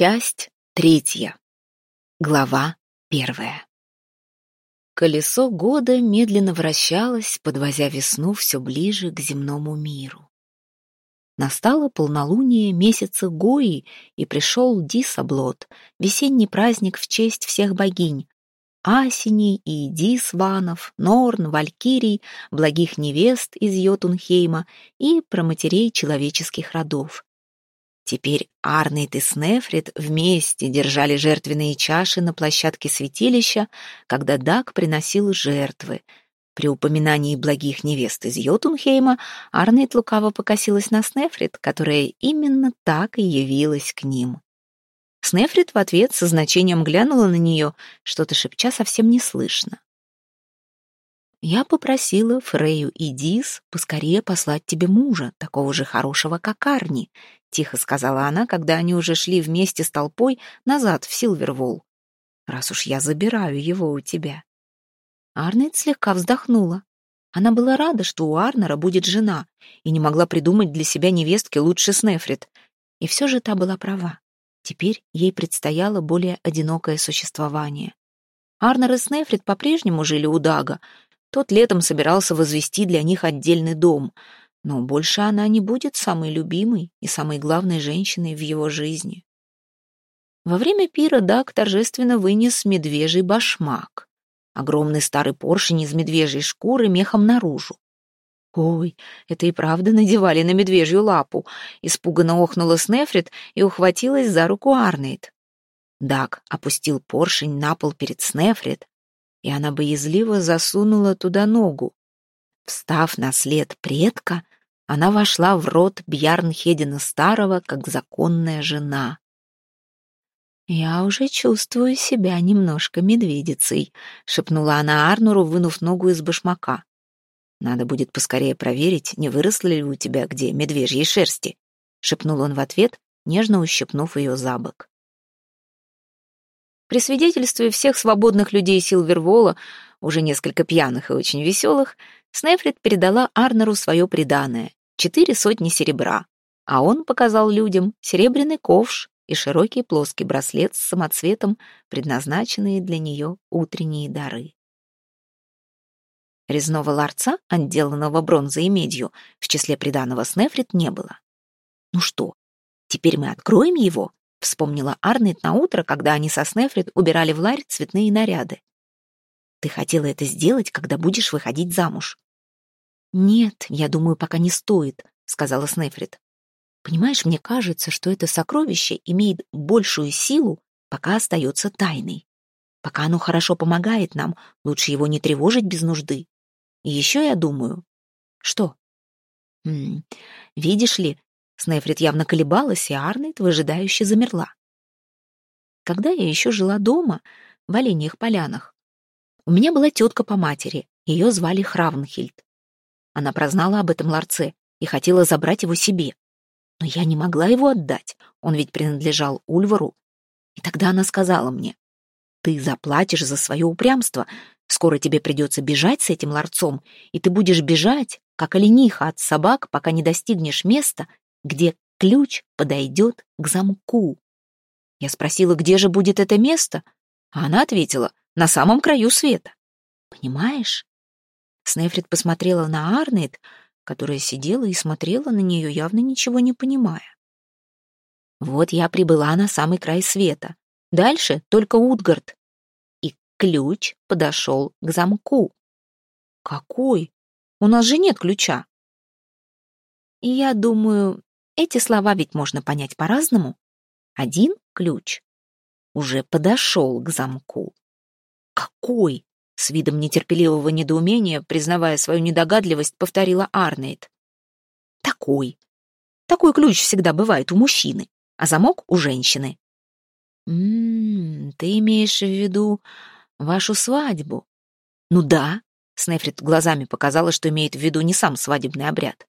Часть третья. Глава первая. Колесо года медленно вращалось, подвозя весну все ближе к земному миру. Настало полнолуние месяца Гои, и пришел Дисаблот, весенний праздник в честь всех богинь, Асеней и Дис Ванов, Норн, Валькирий, благих невест из Йотунхейма и проматерей человеческих родов. Теперь Арнейд и Снефрит вместе держали жертвенные чаши на площадке святилища, когда Дак приносил жертвы. При упоминании благих невест из Йотунхейма Арнейд лукаво покосилась на Снефрит, которая именно так и явилась к ним. Снефрит в ответ со значением глянула на нее, что-то шепча совсем не слышно. Я попросила Фрею и Дис поскорее послать тебе мужа, такого же хорошего, как Арни, тихо сказала она, когда они уже шли вместе с толпой назад в Силверволл. Раз уж я забираю его у тебя. Арнет слегка вздохнула. Она была рада, что у Арнера будет жена, и не могла придумать для себя невестки лучше Снефрит. И все же та была права. Теперь ей предстояло более одинокое существование. Арнер и Снефрит по-прежнему жили у Дага, тот летом собирался возвести для них отдельный дом, но больше она не будет самой любимой и самой главной женщиной в его жизни. Во время пира Даг торжественно вынес медвежий башмак. Огромный старый поршень из медвежьей шкуры мехом наружу. «Ой, это и правда надевали на медвежью лапу!» Испуганно охнула Снефрит и ухватилась за руку Арнейд. Даг опустил поршень на пол перед Снефрит, и она боязливо засунула туда ногу. Встав на след предка, она вошла в рот Бьярнхедина Старого как законная жена. «Я уже чувствую себя немножко медведицей», — шепнула она Арнуру, вынув ногу из башмака. «Надо будет поскорее проверить, не выросло ли у тебя где медвежьей шерсти», — шепнул он в ответ, нежно ущипнув ее за бок. При свидетельстве всех свободных людей Силвервола, уже несколько пьяных и очень веселых, Снефрит передала Арнеру свое преданное — четыре сотни серебра, а он показал людям серебряный ковш и широкий плоский браслет с самоцветом, предназначенные для нее утренние дары. Резного ларца, отделанного бронзой и медью, в числе приданого Снефрит не было. «Ну что, теперь мы откроем его?» Вспомнила Арнет на утро, когда они со Снефрит убирали в ларь цветные наряды. Ты хотела это сделать, когда будешь выходить замуж. Нет, я думаю, пока не стоит, сказала Снефрит. Понимаешь, мне кажется, что это сокровище имеет большую силу, пока остается тайной. Пока оно хорошо помогает нам, лучше его не тревожить без нужды. И еще я думаю... Что? Видишь ли, Снефрит явно колебалась, и Арнольд выжидающе замерла. Когда я еще жила дома, в Оленьих полянах, у меня была тетка по матери, ее звали Хравнхильд. Она прознала об этом ларце и хотела забрать его себе. Но я не могла его отдать, он ведь принадлежал Ульвару. И тогда она сказала мне, «Ты заплатишь за свое упрямство, скоро тебе придется бежать с этим ларцом, и ты будешь бежать, как олениха от собак, пока не достигнешь места, где ключ подойдет к замку. Я спросила, где же будет это место, а она ответила, на самом краю света. Понимаешь? Снефрит посмотрела на Арнет, которая сидела и смотрела на нее, явно ничего не понимая. Вот я прибыла на самый край света. Дальше только Утгард. И ключ подошел к замку. Какой? У нас же нет ключа. Я думаю, эти слова ведь можно понять по-разному. Один ключ уже подошел к замку. «Какой?» — с видом нетерпеливого недоумения, признавая свою недогадливость, повторила Арнейд. «Такой. Такой ключ всегда бывает у мужчины, а замок у женщины». «М-м, ты имеешь в виду вашу свадьбу?» «Ну да», — Снефрит глазами показала, что имеет в виду не сам свадебный обряд.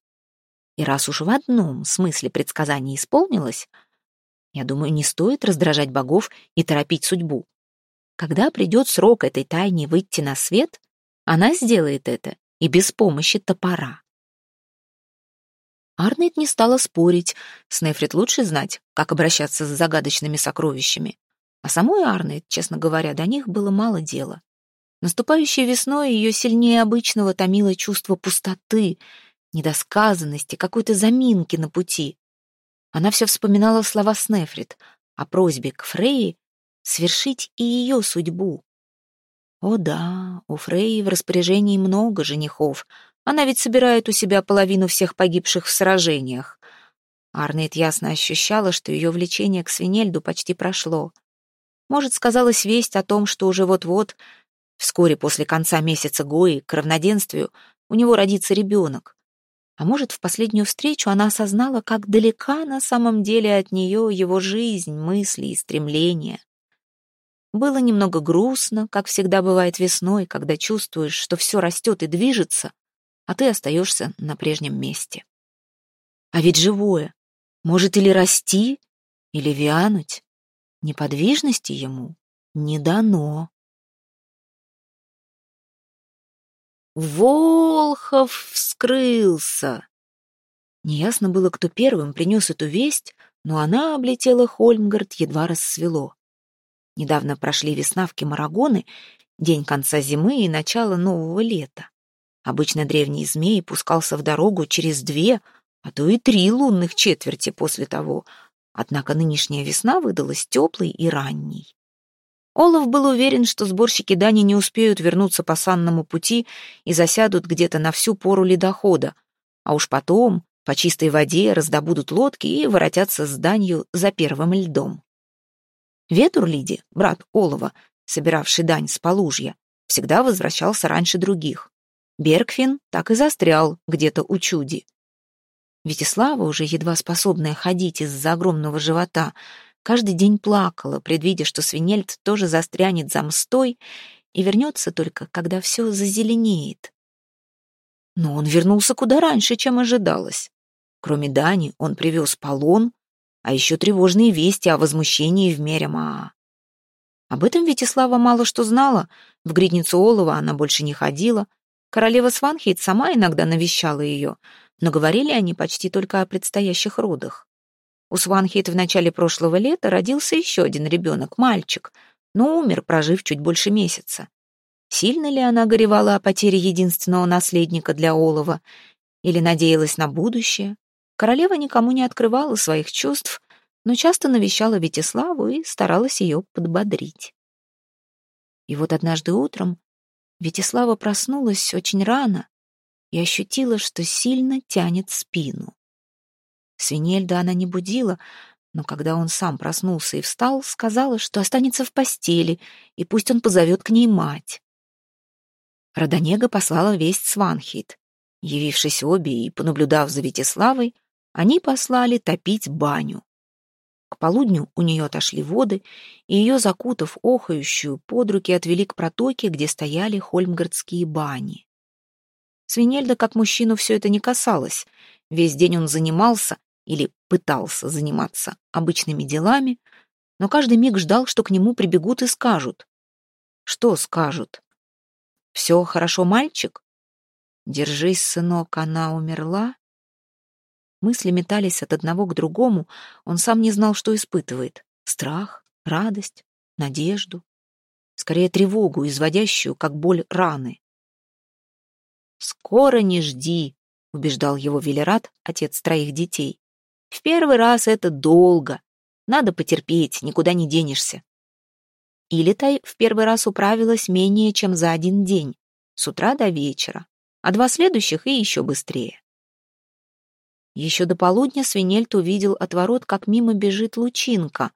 И раз уж в одном смысле предсказание исполнилось, я думаю, не стоит раздражать богов и торопить судьбу. Когда придет срок этой тайне выйти на свет, она сделает это и без помощи топора. Арнет не стала спорить. Снефрит лучше знать, как обращаться с загадочными сокровищами. А самой Арнет, честно говоря, до них было мало дела. Наступающей весной ее сильнее обычного томило чувство пустоты, недосказанности, какой-то заминки на пути. Она все вспоминала слова Снефрит о просьбе к Фрейе свершить и ее судьбу. О да, у Фрейи в распоряжении много женихов — она ведь собирает у себя половину всех погибших в сражениях. Арнет ясно ощущала, что ее влечение к Свинельду почти прошло. Может, сказалась весть о том, что уже вот-вот, вскоре после конца месяца Гои, к равноденствию, у него родится ребенок. А может, в последнюю встречу она осознала, как далека на самом деле от нее его жизнь, мысли и стремления. Было немного грустно, как всегда бывает весной, когда чувствуешь, что все растет и движется, а ты остаешься на прежнем месте. А ведь живое может или расти, или вянуть. Неподвижности ему не дано. Волхов вскрылся. Неясно было, кто первым принес эту весть, но она облетела Хольмгард, едва рассвело. Недавно прошли весна в Кемарагоны, день конца зимы и начало нового лета. Обычно древний змей пускался в дорогу через две, а то и три лунных четверти после того, однако нынешняя весна выдалась теплой и ранней. Олаф был уверен, что сборщики дани не успеют вернуться по санному пути и засядут где-то на всю пору ледохода, а уж потом по чистой воде раздобудут лодки и воротятся с данью за первым льдом. Ветурлиди, брат Олова, собиравший дань с полужья, всегда возвращался раньше других. Бергфин так и застрял где-то у чуди. Витислава, уже едва способная ходить из-за огромного живота, каждый день плакала, предвидя, что свинельд тоже застрянет за мстой и вернется только, когда все зазеленеет. Но он вернулся куда раньше, чем ожидалось. Кроме Дани, он привез полон, а еще тревожные вести о возмущении в Меремаа. Об этом Витислава мало что знала, в гридницу Олова она больше не ходила, Королева Сванхейт сама иногда навещала ее, но говорили они почти только о предстоящих родах. У Сванхейт в начале прошлого лета родился еще один ребенок, мальчик, но умер, прожив чуть больше месяца. Сильно ли она горевала о потере единственного наследника для Олова или надеялась на будущее? Королева никому не открывала своих чувств, но часто навещала Витиславу и старалась ее подбодрить. И вот однажды утром Витислава проснулась очень рано и ощутила, что сильно тянет спину. Свинельда она не будила, но когда он сам проснулся и встал, сказала, что останется в постели, и пусть он позовет к ней мать. Родонега послала весть Сванхит. Явившись обе и понаблюдав за Витиславой, они послали топить баню. К полудню у нее отошли воды, и ее, закутав охающую, под руки отвели к протоке, где стояли хольмгардские бани. Свинельда, как мужчину, все это не касалось. Весь день он занимался, или пытался заниматься, обычными делами, но каждый миг ждал, что к нему прибегут и скажут. Что скажут? «Все хорошо, мальчик?» «Держись, сынок, она умерла?» Мысли метались от одного к другому, он сам не знал, что испытывает. Страх, радость, надежду. Скорее тревогу, изводящую, как боль раны. «Скоро не жди», — убеждал его Велерат, отец троих детей. «В первый раз это долго. Надо потерпеть, никуда не денешься». Илитай в первый раз управилась менее чем за один день, с утра до вечера, а два следующих и еще быстрее. Еще до полудня Свинельт увидел от ворот, как мимо бежит Лучинка,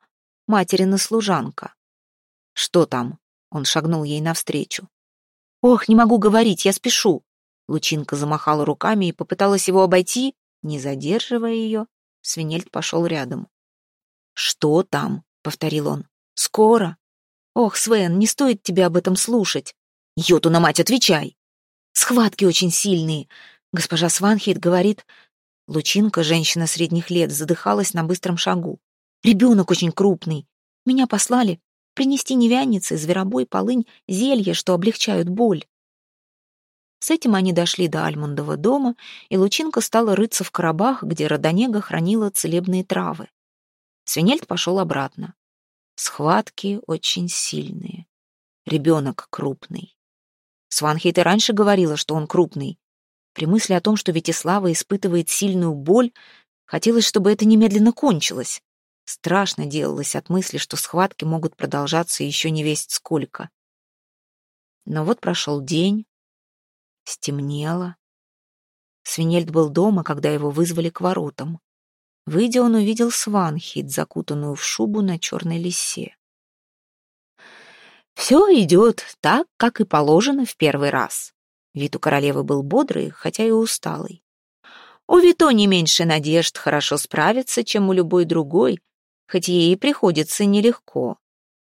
материна служанка. «Что там?» — он шагнул ей навстречу. «Ох, не могу говорить, я спешу!» Лучинка замахала руками и попыталась его обойти, не задерживая ее. Свинельт пошел рядом. «Что там?» — повторил он. «Скоро?» «Ох, Свен, не стоит тебе об этом слушать!» «Йоту на мать, отвечай!» «Схватки очень сильные. Госпожа Сванхейт говорит, Лучинка, женщина средних лет, задыхалась на быстром шагу. «Ребенок очень крупный. Меня послали принести невяницы, зверобой, полынь, зелья, что облегчают боль». С этим они дошли до Альмундова дома, и Лучинка стала рыться в коробах, где Родонега хранила целебные травы. Свинельд пошел обратно. Схватки очень сильные. Ребенок крупный. Сванхейт и раньше говорила, что он крупный. При мысли о том, что Витислава испытывает сильную боль, хотелось, чтобы это немедленно кончилось. Страшно делалось от мысли, что схватки могут продолжаться еще не весть сколько. Но вот прошел день, Стемнело. Свинельд был дома, когда его вызвали к воротам. Выйдя, он увидел Сванхит, закутанную в шубу на черной лисе. «Все идет так, как и положено в первый раз». Вид у королевы был бодрый, хотя и усталый. «У Вито не меньше надежд хорошо справиться, чем у любой другой, хоть ей и приходится нелегко.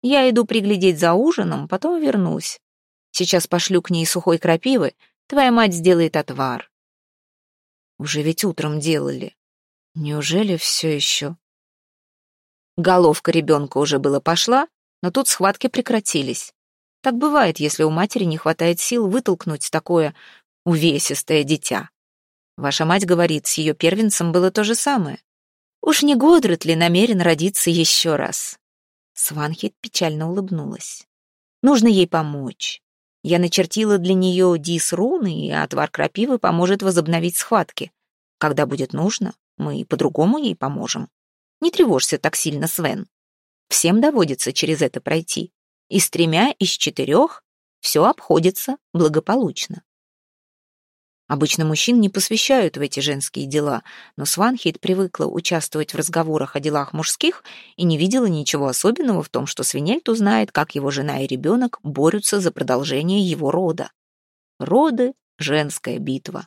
Я иду приглядеть за ужином, потом вернусь. Сейчас пошлю к ней сухой крапивы, Твоя мать сделает отвар. Уже ведь утром делали. Неужели все еще? Головка ребенка уже была пошла, но тут схватки прекратились. Так бывает, если у матери не хватает сил вытолкнуть такое увесистое дитя. Ваша мать говорит, с ее первенцем было то же самое. Уж не Годрит ли намерен родиться еще раз? Сванхит печально улыбнулась. Нужно ей помочь. Я начертила для нее дис-руны, и отвар крапивы поможет возобновить схватки. Когда будет нужно, мы по-другому ей поможем. Не тревожься так сильно, Свен. Всем доводится через это пройти. Из тремя из четырех все обходится благополучно. Обычно мужчин не посвящают в эти женские дела, но Сванхейт привыкла участвовать в разговорах о делах мужских и не видела ничего особенного в том, что Свинельт узнает, как его жена и ребенок борются за продолжение его рода. Роды — женская битва.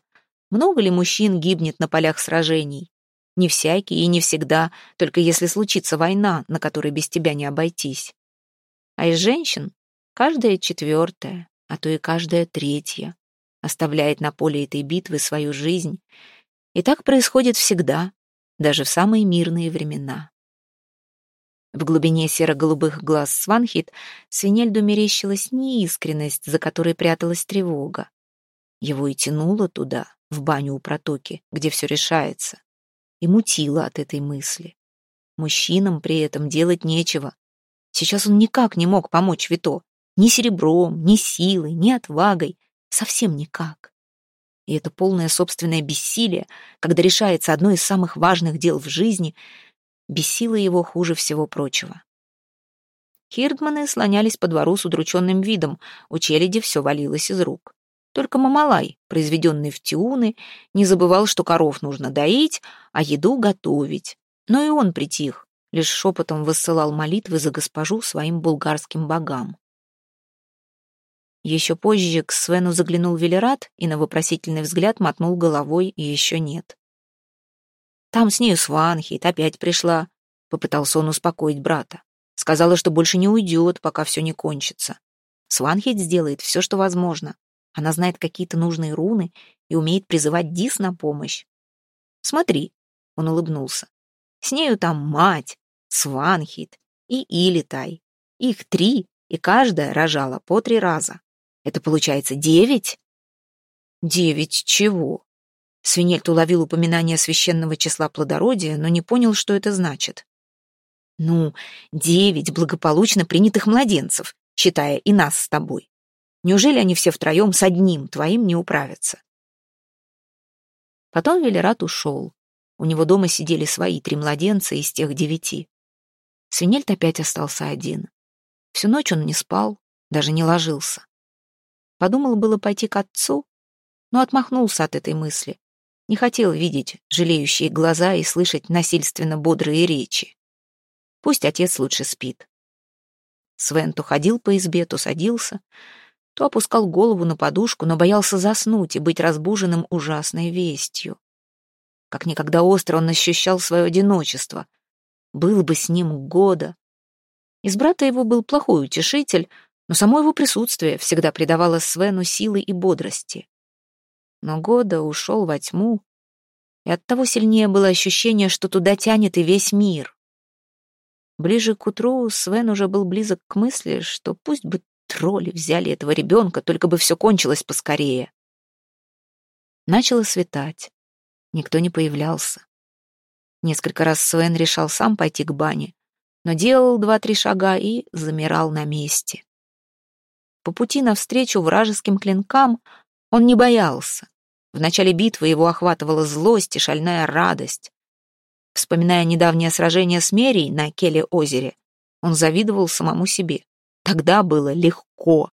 Много ли мужчин гибнет на полях сражений? Не всякий и не всегда, только если случится война, на которой без тебя не обойтись. А из женщин — каждая четвертая, а то и каждая третья оставляет на поле этой битвы свою жизнь. И так происходит всегда, даже в самые мирные времена. В глубине серо-голубых глаз Сванхит Свинельду мерещилась неискренность, за которой пряталась тревога. Его и тянуло туда, в баню у протоки, где все решается, и мутило от этой мысли. Мужчинам при этом делать нечего. Сейчас он никак не мог помочь Вито, ни серебром, ни силой, ни отвагой, Совсем никак. И это полное собственное бессилие, когда решается одно из самых важных дел в жизни, бесило его хуже всего прочего. Хирдманы слонялись по двору с удрученным видом, у челяди все валилось из рук. Только Мамалай, произведенный в Тиуны, не забывал, что коров нужно доить, а еду готовить. Но и он притих, лишь шепотом высылал молитвы за госпожу своим булгарским богам. Еще позже к Свену заглянул Велерат и на вопросительный взгляд мотнул головой, и еще нет. «Там с нею Сванхит опять пришла», — попытался он успокоить брата. Сказала, что больше не уйдет, пока все не кончится. Сванхит сделает все, что возможно. Она знает какие-то нужные руны и умеет призывать Дис на помощь. «Смотри», — он улыбнулся, — «с нею там мать, Сванхит и Илитай. Их три, и каждая рожала по три раза. Это получается девять? Девять чего? Свинельт уловил упоминание священного числа плодородия, но не понял, что это значит. Ну, девять благополучно принятых младенцев, считая и нас с тобой. Неужели они все втроем с одним твоим не управятся? Потом Велерат ушел. У него дома сидели свои три младенца из тех девяти. Свинельт опять остался один. Всю ночь он не спал, даже не ложился. Подумал было пойти к отцу, но отмахнулся от этой мысли. Не хотел видеть жалеющие глаза и слышать насильственно бодрые речи. Пусть отец лучше спит. Свен то ходил по избе, то садился, то опускал голову на подушку, но боялся заснуть и быть разбуженным ужасной вестью. Как никогда остро он ощущал свое одиночество. Был бы с ним года. Из брата его был плохой утешитель, но само его присутствие всегда придавало Свену силы и бодрости. Но года ушел во тьму, и оттого сильнее было ощущение, что туда тянет и весь мир. Ближе к утру Свен уже был близок к мысли, что пусть бы тролли взяли этого ребенка, только бы все кончилось поскорее. Начало светать. Никто не появлялся. Несколько раз Свен решал сам пойти к бане, но делал два-три шага и замирал на месте. По пути навстречу вражеским клинкам он не боялся. В начале битвы его охватывала злость и шальная радость. Вспоминая недавнее сражение с Мерией на Келе-озере, он завидовал самому себе. Тогда было легко.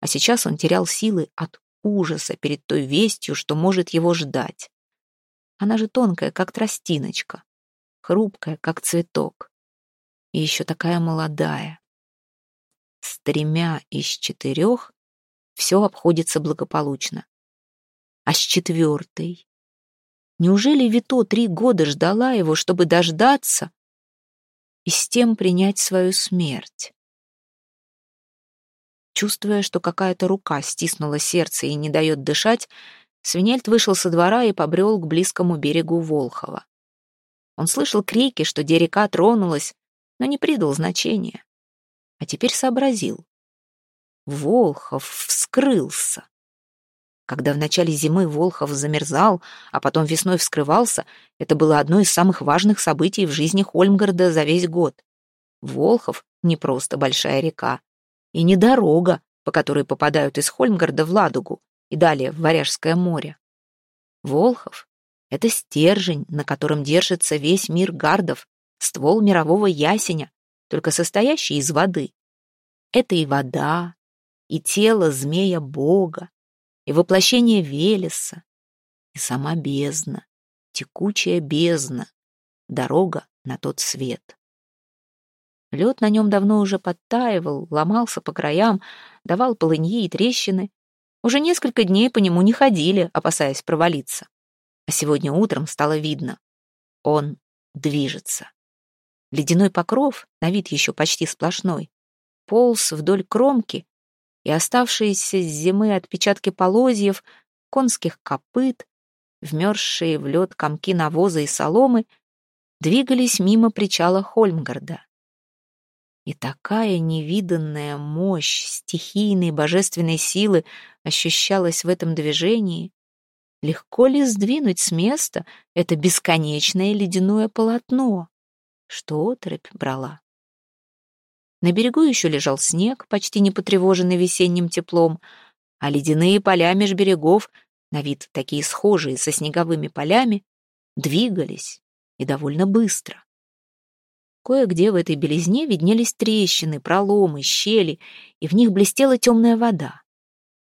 А сейчас он терял силы от ужаса перед той вестью, что может его ждать. Она же тонкая, как тростиночка, хрупкая, как цветок. И еще такая молодая. С тремя из четырех все обходится благополучно. А с четвертой? Неужели Вито три года ждала его, чтобы дождаться и с тем принять свою смерть? Чувствуя, что какая-то рука стиснула сердце и не дает дышать, Свинельд вышел со двора и побрел к близкому берегу Волхова. Он слышал крики, что дерека тронулась, но не придал значения. А теперь сообразил. Волхов вскрылся. Когда в начале зимы Волхов замерзал, а потом весной вскрывался, это было одно из самых важных событий в жизни Хольмгарда за весь год. Волхов — не просто большая река, и не дорога, по которой попадают из Хольмгарда в Ладогу и далее в Варяжское море. Волхов — это стержень, на котором держится весь мир гардов, ствол мирового ясеня, только состоящий из воды. Это и вода, и тело змея-бога, и воплощение Велеса, и сама бездна, текучая бездна, дорога на тот свет. Лед на нем давно уже подтаивал, ломался по краям, давал полыньи и трещины. Уже несколько дней по нему не ходили, опасаясь провалиться. А сегодня утром стало видно. Он движется. Ледяной покров, на вид еще почти сплошной, полз вдоль кромки, и оставшиеся с зимы отпечатки полозьев, конских копыт, вмерзшие в лед комки навоза и соломы, двигались мимо причала Хольмгарда. И такая невиданная мощь стихийной божественной силы ощущалась в этом движении. Легко ли сдвинуть с места это бесконечное ледяное полотно, что отрыбь брала? На берегу еще лежал снег, почти не потревоженный весенним теплом, а ледяные поля меж берегов, на вид такие схожие со снеговыми полями, двигались и довольно быстро. Кое-где в этой белизне виднелись трещины, проломы, щели, и в них блестела темная вода.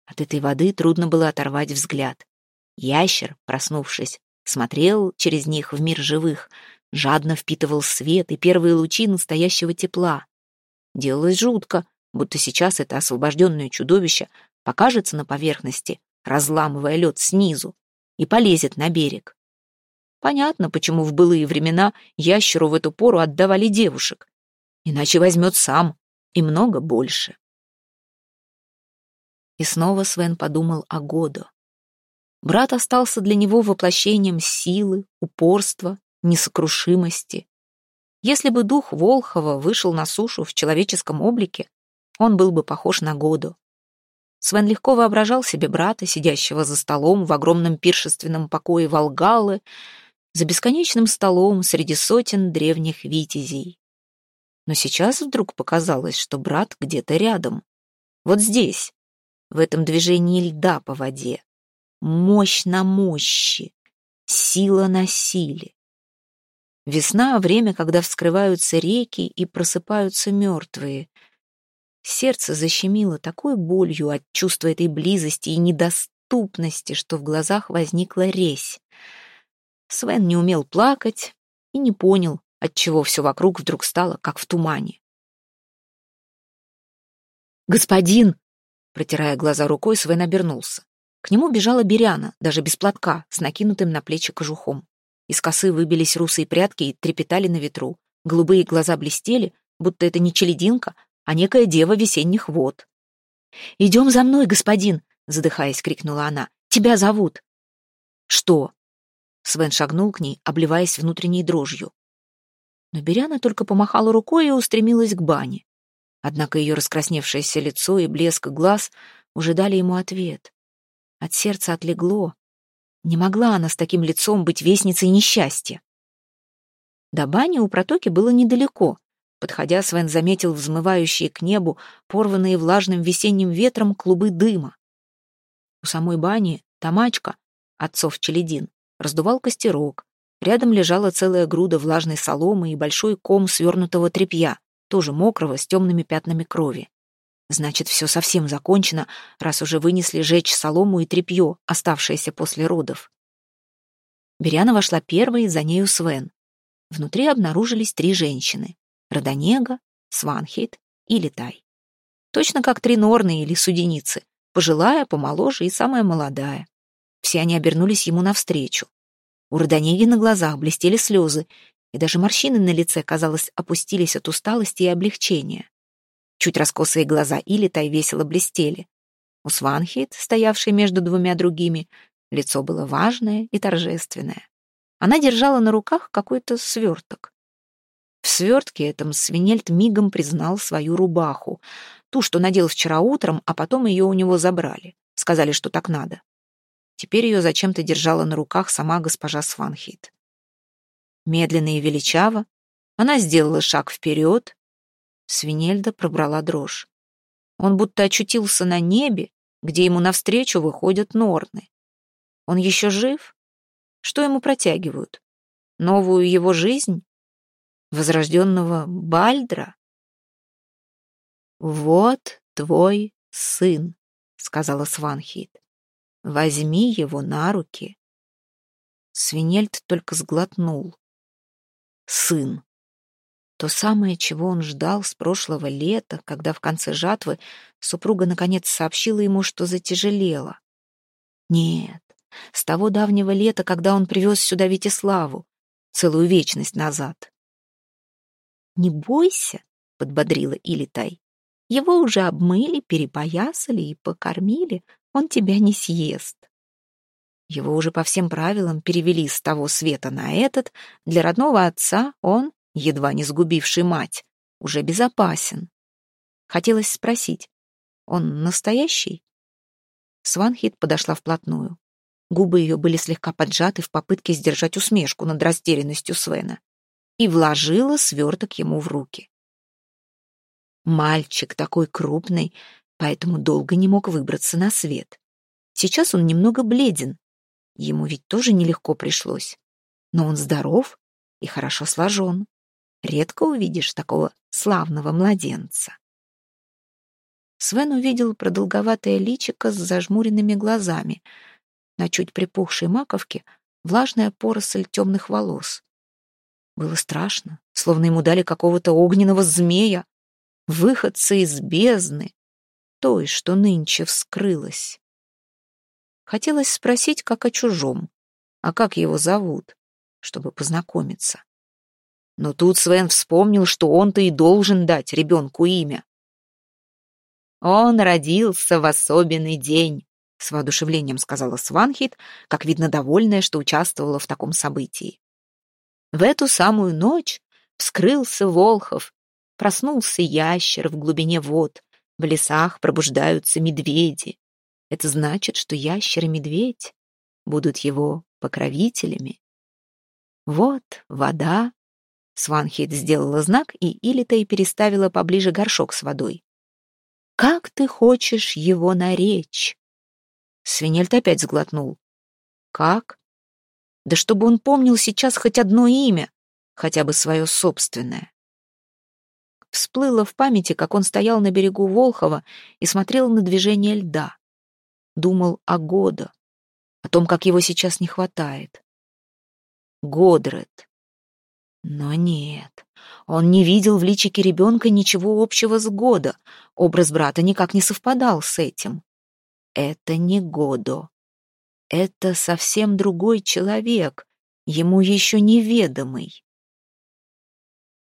От этой воды трудно было оторвать взгляд. Ящер, проснувшись, смотрел через них в мир живых, жадно впитывал свет и первые лучи настоящего тепла. Делалось жутко, будто сейчас это освобожденное чудовище покажется на поверхности, разламывая лед снизу, и полезет на берег. Понятно, почему в былые времена ящеру в эту пору отдавали девушек. Иначе возьмет сам, и много больше. И снова Свен подумал о Годо. Брат остался для него воплощением силы, упорства, несокрушимости. Если бы дух Волхова вышел на сушу в человеческом облике, он был бы похож на Году. Свен легко воображал себе брата, сидящего за столом в огромном пиршественном покое Волгалы, за бесконечным столом среди сотен древних витязей. Но сейчас вдруг показалось, что брат где-то рядом. Вот здесь, в этом движении льда по воде. Мощь на мощи, сила на силе. Весна — время, когда вскрываются реки и просыпаются мертвые. Сердце защемило такой болью от чувства этой близости и недоступности, что в глазах возникла резь. Свен не умел плакать и не понял, отчего все вокруг вдруг стало, как в тумане. «Господин!» Протирая глаза рукой, Свен обернулся. К нему бежала Беряна, даже без платка, с накинутым на плечи кожухом. Из косы выбились русые прятки и трепетали на ветру. Голубые глаза блестели, будто это не челединка, а некая дева весенних вод. «Идем за мной, господин!» — задыхаясь, крикнула она. «Тебя зовут!» «Что?» Свен шагнул к ней, обливаясь внутренней дрожью. Но Беряна только помахала рукой и устремилась к бане. Однако ее раскрасневшееся лицо и блеск глаз уже дали ему ответ. От сердца отлегло, Не могла она с таким лицом быть вестницей несчастья. До бани у протоки было недалеко. Подходя, Свен заметил взмывающие к небу, порванные влажным весенним ветром клубы дыма. У самой бани Тамачка, отцов челядин, раздувал костерок. Рядом лежала целая груда влажной соломы и большой ком свернутого тряпья, тоже мокрого, с темными пятнами крови. Значит, все совсем закончено, раз уже вынесли жечь солому и тряпье, оставшееся после родов. Беряна вошла первой, за нею Свен. Внутри обнаружились три женщины — Родонега, Сванхейт и Летай. Точно как три норны или суденицы, пожилая, помоложе и самая молодая. Все они обернулись ему навстречу. У Родонеги на глазах блестели слезы, и даже морщины на лице, казалось, опустились от усталости и облегчения. Чуть раскосые глаза Илитай весело блестели. У Сванхейт, стоявшей между двумя другими, лицо было важное и торжественное. Она держала на руках какой-то сверток. В свертке этом Свинельт мигом признал свою рубаху, ту, что надел вчера утром, а потом ее у него забрали. Сказали, что так надо. Теперь ее зачем-то держала на руках сама госпожа Сванхейт. Медленно и величаво она сделала шаг вперед. Свинельда пробрала дрожь. Он будто очутился на небе, где ему навстречу выходят норны. Он еще жив? Что ему протягивают? Новую его жизнь? Возрожденного Бальдра? «Вот твой сын», — сказала Сванхит. «Возьми его на руки». Свинельд только сглотнул сын. То самое, чего он ждал с прошлого лета, когда в конце жатвы супруга наконец сообщила ему, что затяжелела. Нет, с того давнего лета, когда он привез сюда Витиславу, целую вечность назад. «Не бойся», — подбодрила Илитай. «Его уже обмыли, перепоясали и покормили, он тебя не съест». Его уже по всем правилам перевели с того света на этот. Для родного отца он, едва не сгубивший мать, уже безопасен. Хотелось спросить, он настоящий? Сванхит подошла вплотную. Губы ее были слегка поджаты в попытке сдержать усмешку над растерянностью Свена и вложила сверток ему в руки. Мальчик такой крупный, поэтому долго не мог выбраться на свет. Сейчас он немного бледен, Ему ведь тоже нелегко пришлось. Но он здоров и хорошо сложен. Редко увидишь такого славного младенца. Свен увидел продолговатое личико с зажмуренными глазами. На чуть припухшей маковке влажная поросль темных волос. Было страшно, словно ему дали какого-то огненного змея, выходца из бездны, той, что нынче вскрылась. Хотелось спросить, как о чужом, а как его зовут, чтобы познакомиться. Но тут Свен вспомнил, что он-то и должен дать ребенку имя. «Он родился в особенный день», — с воодушевлением сказала Сванхит, как видно, довольная, что участвовала в таком событии. В эту самую ночь вскрылся Волхов, проснулся ящер в глубине вод, в лесах пробуждаются медведи. Это значит, что ящер и медведь будут его покровителями. Вот вода. Сванхит сделала знак, и Илита переставила поближе горшок с водой. «Как ты хочешь его наречь?» Свинельт опять сглотнул. «Как?» «Да чтобы он помнил сейчас хоть одно имя, хотя бы свое собственное». Всплыло в памяти, как он стоял на берегу Волхова и смотрел на движение льда думал о Годо, о том, как его сейчас не хватает. Годред. Но нет, он не видел в личике ребенка ничего общего с Годо, образ брата никак не совпадал с этим. Это не Годо. Это совсем другой человек, ему еще неведомый.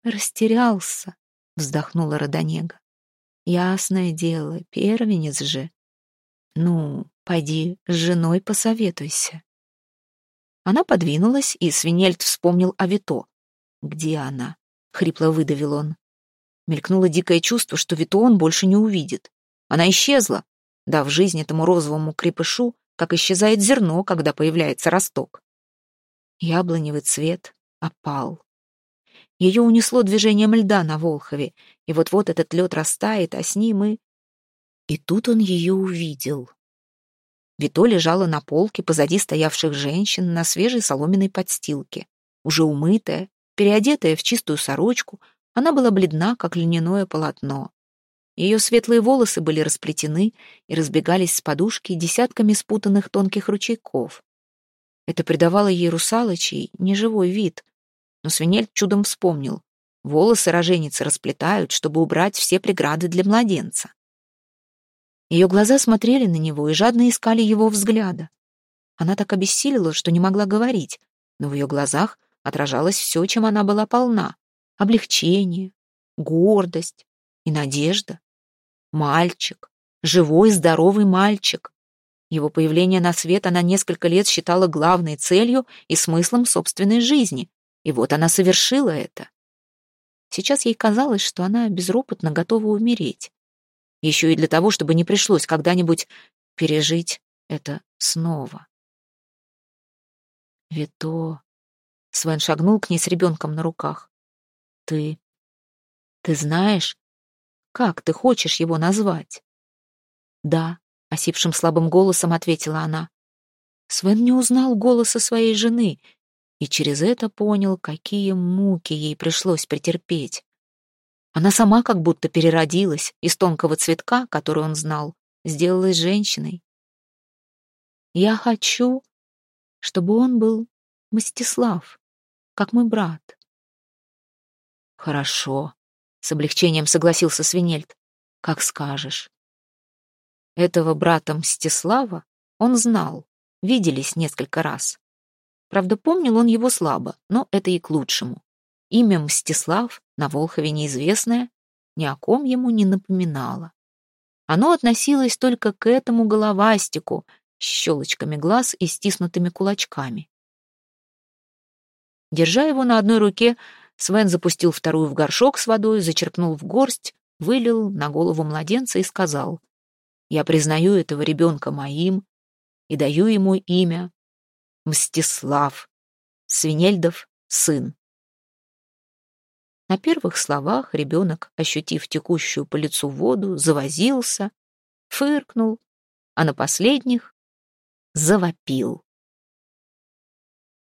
«Растерялся», — вздохнула Родонега. «Ясное дело, первенец же. Ну, пойди с женой посоветуйся. Она подвинулась, и Свинельд вспомнил о Вито. «Где она?» — хрипло выдавил он. Мелькнуло дикое чувство, что Вито он больше не увидит. Она исчезла, дав жизнь этому розовому крепышу, как исчезает зерно, когда появляется росток. Яблоневый цвет опал. Ее унесло движением льда на Волхове, и вот-вот этот лед растает, а с ним и... И тут он ее увидел. Вито лежала на полке позади стоявших женщин на свежей соломенной подстилке. Уже умытая, переодетая в чистую сорочку, она была бледна, как льняное полотно. Ее светлые волосы были расплетены и разбегались с подушки десятками спутанных тонких ручейков. Это придавало ей русалочий неживой вид, но свинель чудом вспомнил. Волосы роженицы расплетают, чтобы убрать все преграды для младенца. Ее глаза смотрели на него и жадно искали его взгляда. Она так обессилила, что не могла говорить, но в ее глазах отражалось все, чем она была полна. Облегчение, гордость и надежда. Мальчик, живой, здоровый мальчик. Его появление на свет она несколько лет считала главной целью и смыслом собственной жизни, и вот она совершила это. Сейчас ей казалось, что она безропотно готова умереть. Еще и для того, чтобы не пришлось когда-нибудь пережить это снова. Вито. Свен шагнул к ней с ребенком на руках. Ты... Ты знаешь, как ты хочешь его назвать? Да, осипшим слабым голосом ответила она. Свен не узнал голоса своей жены и через это понял, какие муки ей пришлось претерпеть. Она сама как будто переродилась из тонкого цветка, который он знал, сделалась женщиной. Я хочу, чтобы он был Мстислав, как мой брат. Хорошо, с облегчением согласился Свинельд. Как скажешь. Этого брата Мстислава он знал, виделись несколько раз. Правда, помнил он его слабо, но это и к лучшему. Имя Мстислав на Волхове неизвестное, ни о ком ему не напоминало. Оно относилось только к этому головастику с щелочками глаз и стиснутыми кулачками. Держа его на одной руке, Свен запустил вторую в горшок с водой, зачерпнул в горсть, вылил на голову младенца и сказал, «Я признаю этого ребенка моим и даю ему имя Мстислав, Свинельдов сын. На первых словах ребенок, ощутив текущую по лицу воду, завозился, фыркнул, а на последних завопил.